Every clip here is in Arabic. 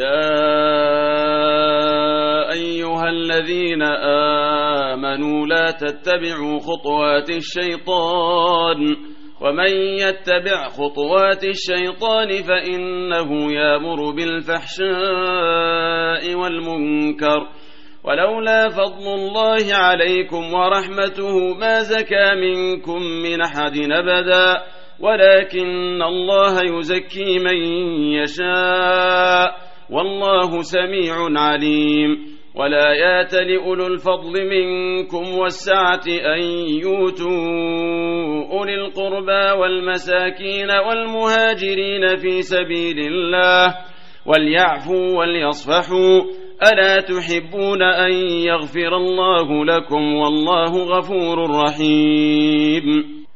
يا أيها الذين آمنوا لا تتبعوا خطوات الشيطان ومن يتبع خطوات الشيطان فإنه يامر بالفحشاء والمنكر ولولا فضل الله عليكم ورحمته ما زكى منكم من أحد أبدا ولكن الله يزكي من يشاء والله سميع عليم. ولا يات لأولو الفضل منكم والسعة أن يؤتوا أولي القربى والمساكين والمهاجرين في سبيل الله وليعفوا وليصفحوا. ألا تحبون أن يغفر الله لكم والله غفور رحيم.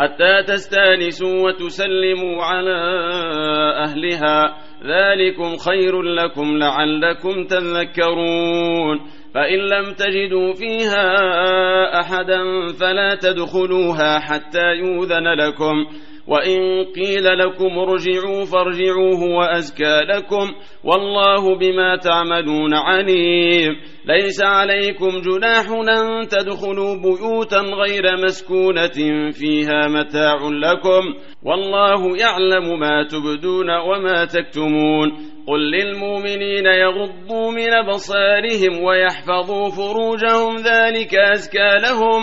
حتى تستانسوا وتسلموا على أهلها. ذلكم خير لكم لعلكم تذكرون. فإن لم تجدوا فيها أحدا فلا تدخلوها حتى يوذن لكم. وإن قيل لكم ارجعوا فارجعوا هو أزكى لكم والله بما تعملون عليم. ليس عليكم جناح أن تدخلوا بيوتا غير مسكونة فيها متاع لكم والله يعلم ما تبدون وما تكتمون. قل للمؤمنين يغضوا من أبصارهم ويحفظوا فروجهم ذلك أزكى لهم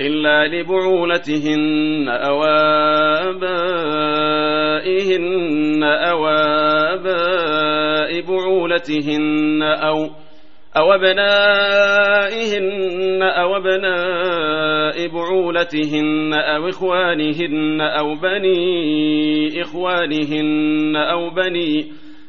إلا لبعولتهن أو آبائهن أو آباء بعولتهن أو أو أبنائهن أو أبناء بعولتهن أو إخوانهن أو بني إخوانهن أو بني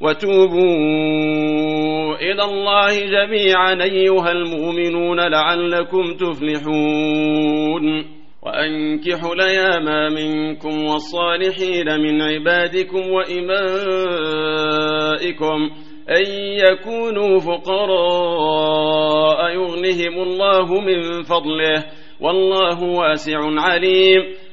وتوبوا إلى الله جميعا أيها المؤمنون لعلكم تفلحون. وأنكحوا الأيام منكم والصالحين من عبادكم وإمائكم أن يكونوا فقراء يغنهم الله من فضله. والله واسع عليم.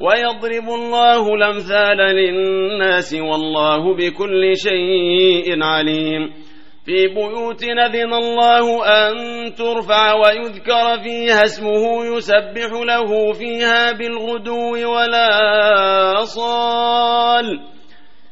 ويضرب الله الأمثال للناس والله بكل شيء عليم. في بيوت نذن الله أن ترفع ويذكر فيها اسمه يسبح له فيها بالغدو ولا صال.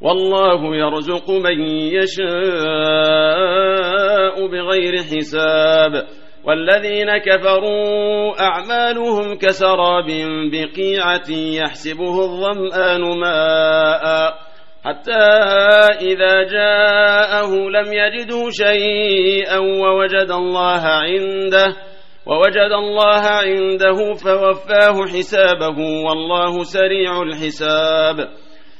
والله يرزق من يشاء بغير حساب. والذين كفروا أعمالهم كسراب بقيعة يحسبه الظمآن ماء. حتى إذا جاءه لم يجده شيئا ووجد الله عنده ووجد الله عنده فوفاه حسابه والله سريع الحساب.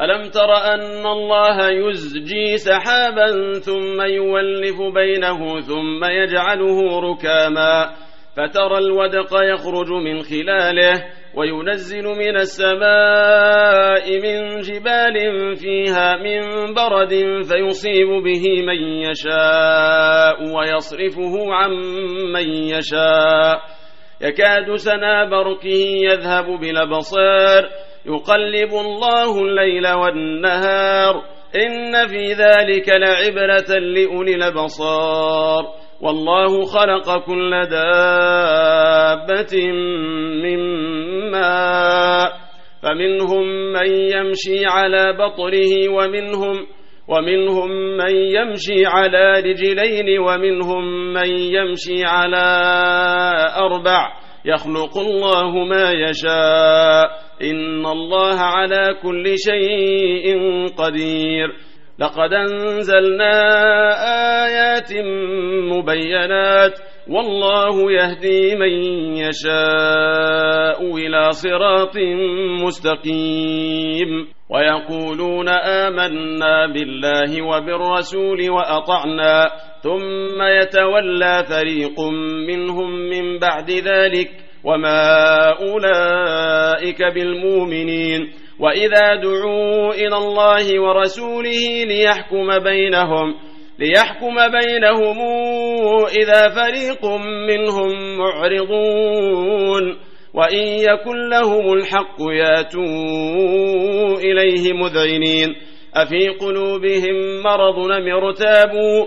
ألم تر أن الله يزجي سحابا ثم يولف بينه ثم يجعله ركاما فترى الودق يخرج من خلاله وينزل من السماء من جبال فيها من برد فيصيب به من يشاء ويصرفه عن من يشاء. يكاد سنا بركه يذهب بالأبصار يقلب الله الليل والنهار إن في ذلك لعبرة لأولي الأبصار. والله خلق كل دابة من ماء فمنهم من يمشي على بطره ومنهم ومنهم من يمشي على رجلين ومنهم من يمشي على أربع. يخلق الله ما يشاء. إن الله على كل شيء قدير. لقد أنزلنا آيات مبينات. والله يهدي من يشاء إلى صراط مستقيم. ويقولون آمنا بالله وبالرسول وأطعنا. ثم يتولى فريق منهم من بعد ذلك. وما أولئك بالمؤمنين وإذا دعوا إلى الله ورسوله ليحكم بينهم ليحكم بينهم إذا فريق منهم معرضون وإن يكن لهم الحق ياتوا إليه مذعنين أفي قلوبهم مرض أم ارتابوا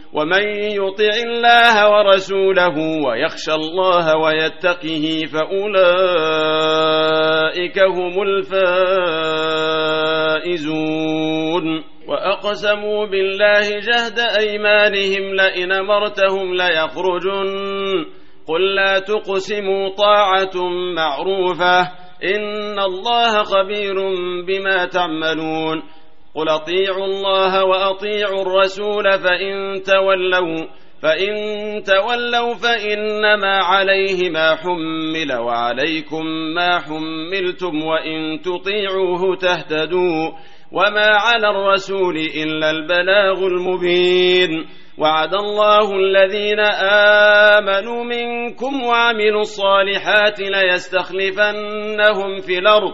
ومن يطع الله ورسوله ويخشى الله ويتقه فأولئك هم الفائزون. وأقسموا بالله جهد أيمانهم لئن مرتهم ليخرجن. قل لا تقسموا طاعة معروفة. إن الله خبير بما تعملون. قل اطيعوا الله وأطيعوا الرسول فإن تولوا فإن تولوا فإنما عليه ما حمل وعليكم ما حملتم وإن تطيعوه تهتدوا وما على الرسول إلا البلاغ المبين. وعد الله الذين آمنوا منكم وعملوا الصالحات ليستخلفنهم في الأرض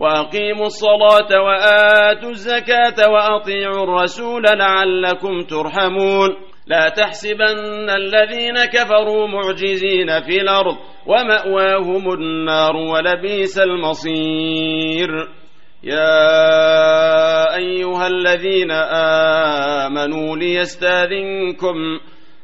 وأقيموا الصلاة وآتوا الزكاة وأطيعوا الرسول لعلكم ترحمون. لا تحسبن الذين كفروا معجزين في الأرض ومأواهم النار ولبيس المصير. يا أيها الذين آمنوا ليستاذنكم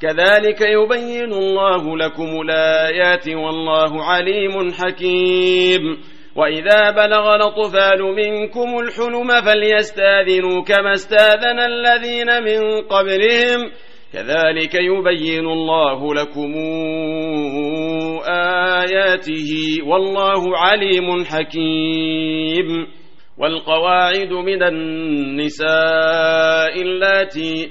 كذلك يبين الله لكم الآيات والله عليم حكيم. وإذا بلغ الأطفال منكم الحلم فليستاذنوا كما استاذن الذين من قبلهم. كذلك يبين الله لكم آياته والله عليم حكيم. والقواعد من النساء اللاتي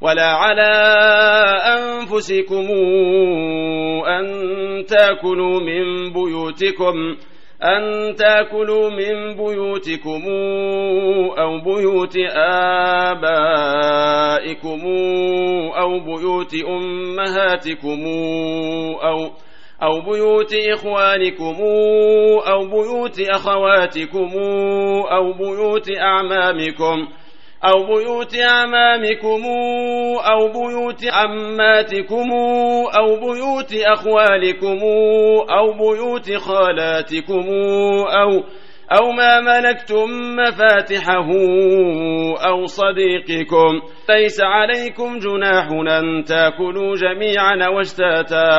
ولا على أنفسكم أن تأكلوا من بيوتكم أن تأكلوا من بيوتكم أو بيوت آبائكم أو بيوت أمهاتكم أو أو بيوت إخوانكم أو بيوت أخواتكم أو بيوت أعمامكم. أو بيوت أعمامكم أو بيوت عماتكم أو بيوت أخوالكم أو بيوت خالاتكم أو أو ما ملكتم مفاتحه أو صديقكم. ليس عليكم جناح أن تأكلوا جميعا واشتاتا.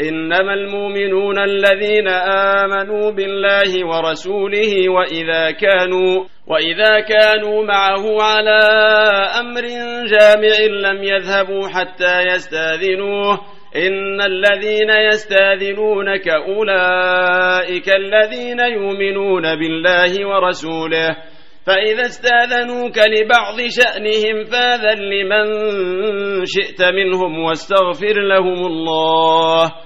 إنما المؤمنون الذين آمنوا بالله ورسوله وإذا كانوا وإذا كانوا معه على أمر جامع لم يذهبوا حتى يستاذنوه. إن الذين يستاذنونك أولئك الذين يؤمنون بالله ورسوله. فإذا استاذنوك لبعض شأنهم فاذن لمن شئت منهم واستغفر لهم الله.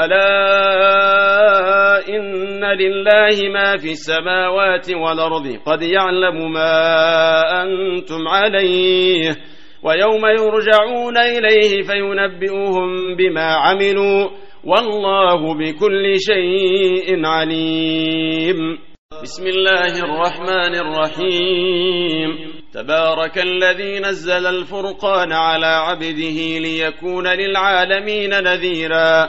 ألا إن لله ما في السماوات والأرض قد يعلم ما أنتم عليه ويوم يرجعون إليه فينبئهم بما عملوا والله بكل شيء عليم. بسم الله الرحمن الرحيم. تبارك الذي نزل الفرقان على عبده ليكون للعالمين نذيرا.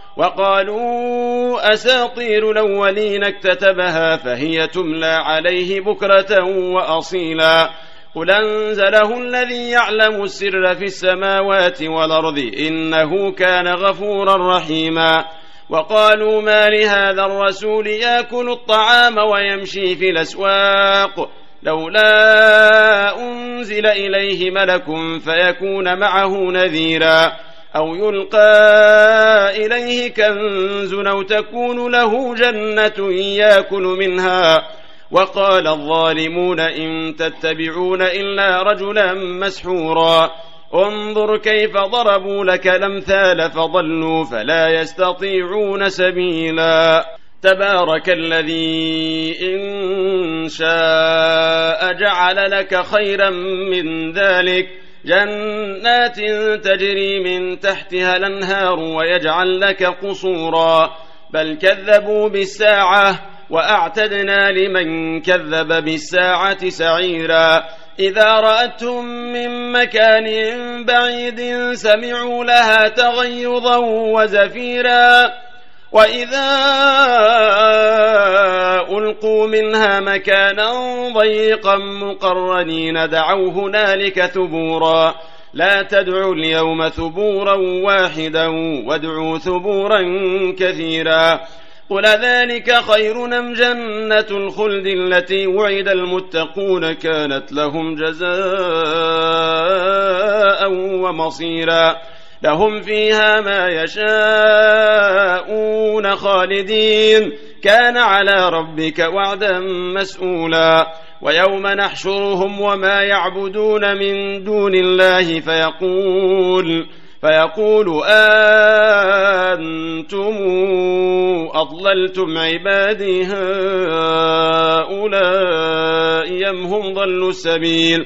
وقالوا أساطير الأولين اكتتبها فهي تملى عليه بكرة وأصيلا. قل أنزله الذي يعلم السر في السماوات والأرض إنه كان غفورا رحيما. وقالوا ما لهذا الرسول يأكل الطعام ويمشي في الأسواق؟ لولا أنزل إليه ملك فيكون معه نذيرا. أو يلقى إليه كنز أو تكون له جنة يأكل منها. وقال الظالمون إن تتبعون إلا رجلا مسحورا. انظر كيف ضربوا لك الأمثال فضلوا فلا يستطيعون سبيلا. تبارك الذي إن شاء جعل لك خيرا من ذلك. جنات تجري من تحتها الأنهار ويجعل لك قصورا. بل كذبوا بالساعة وأعتدنا لمن كذب بالساعة سعيرا. إذا رأتهم من مكان بعيد سمعوا لها تغيظا وزفيرا. وإذا ألقوا منها مكانا ضيقا مقرنين دعوا هنالك ثبورا. لا تدعوا اليوم ثبورا واحدا وادعوا ثبورا كثيرا. قل ذلك خير نم جنة الخلد التي وعد المتقون كانت لهم جزاء ومصيرا. لهم فيها ما يشاءون خالدين. كان على ربك وعدا مسؤولا. ويوم نحشرهم وما يعبدون من دون الله فيقول فيقول أنتم أضللتم عبادي هؤلاء أم هم ضلوا السبيل؟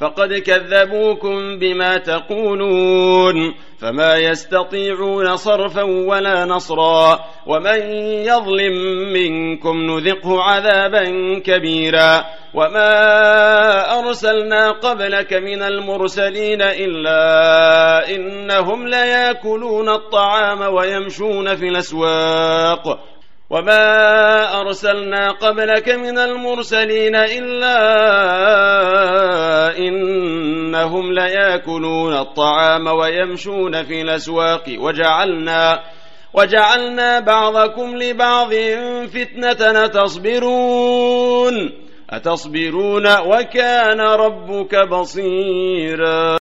فقد كذبوكم بما تقولون فما يستطيعون صرفا ولا نصرا ومن يظلم منكم نذقه عذابا كبيرا وما أرسلنا قبلك من المرسلين إلا إنهم ليأكلون الطعام ويمشون في الأسواق وما أرسلنا قبلك من المرسلين إلا إنهم لياكلون الطعام ويمشون في الأسواق وجعلنا وجعلنا بعضكم لبعض فتنة تصبرون أتصبرون وكان ربك بصيرا